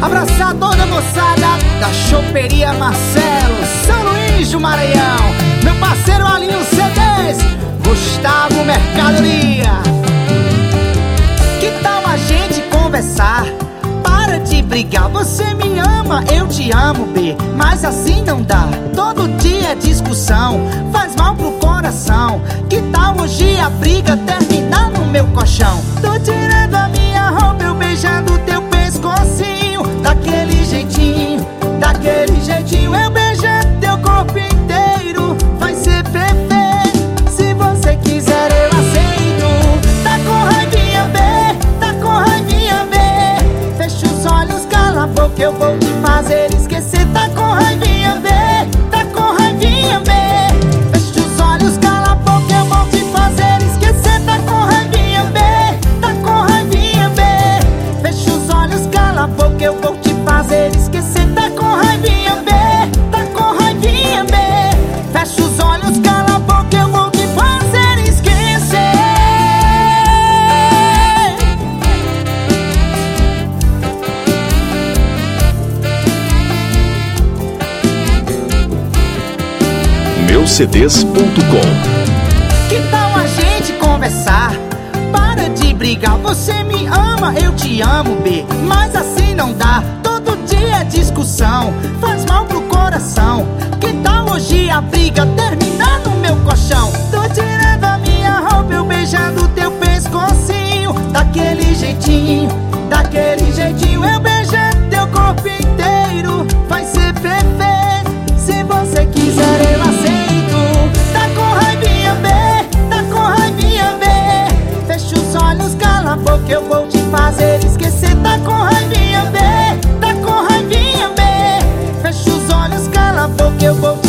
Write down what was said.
Abraçador da moçada da Choperia Marcelo, São Luís do Maranhão. Meu parceiro Alinho CDs, Gustavo Mercadoria. Que tal a gente conversar? Para de brigar, você me ama, eu te amo, B. Mas assim não dá, todo dia é discussão, faz mal pro coração. Que tal hoje a briga colchão? Tô tirando a minha roupa, eu beijando teu pescocinho, daquele jeitinho, daquele jeitinho, eu beijando teu corpo inteiro, vai ser perfeito. Se você quiser, eu aceito. Tá com raivinha, B, tá com raivinha, B. Fecha os olhos, cala a boca, eu vou te fazer esquecer. Tá com Meucds.com Que tal a gente conversar? Para de brigar, você me ama, eu te amo, B. Mas assim não dá, todo dia é discussão, faz mal pro coração. Que tal hoje a briga eu vou